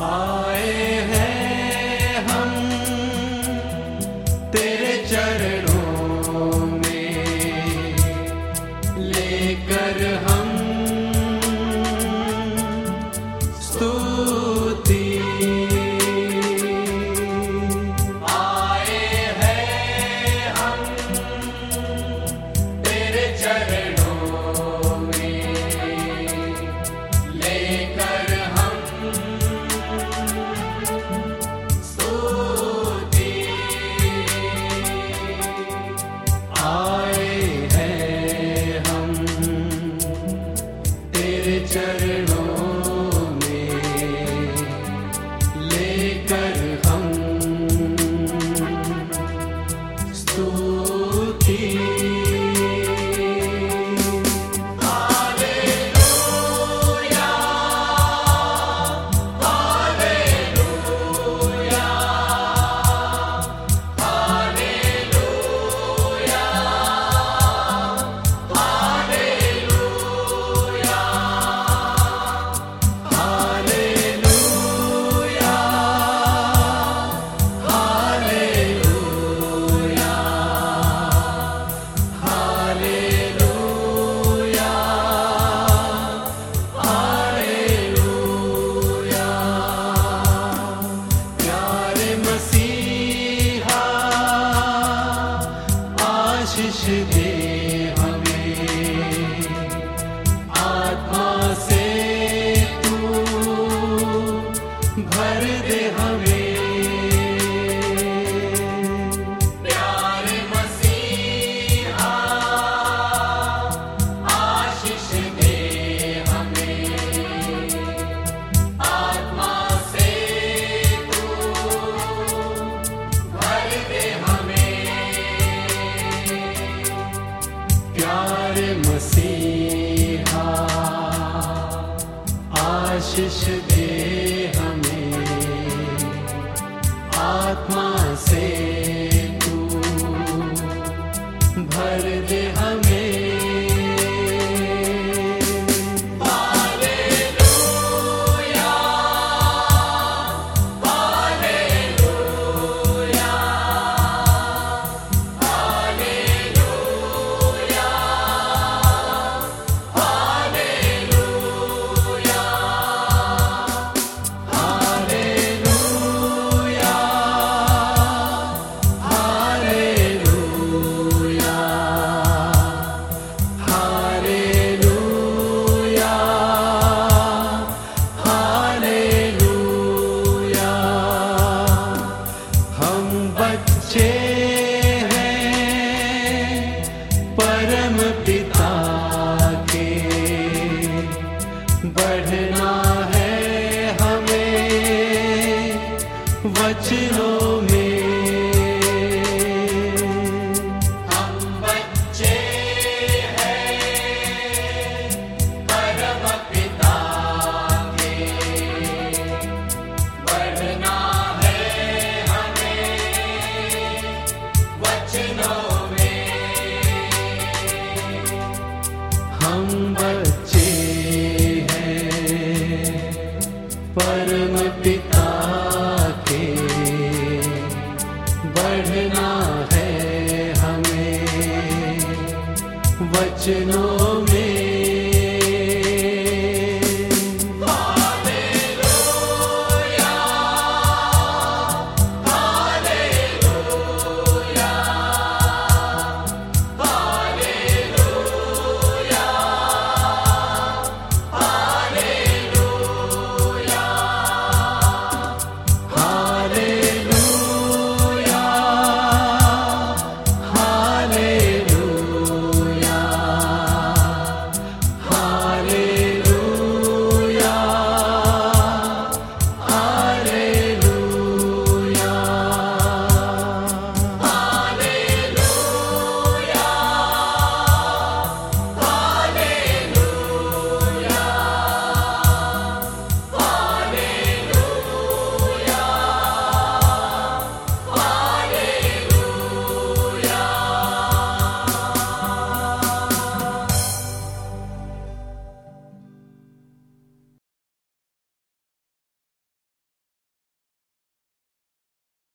I शरणम् to be. आशीष दे हमें। आत्मा से तू भर दे हमें। बच्चे परम पिता के। बढ़ना है हमें वचनों परम पिता के। बढ़ना है हमें। वचनों में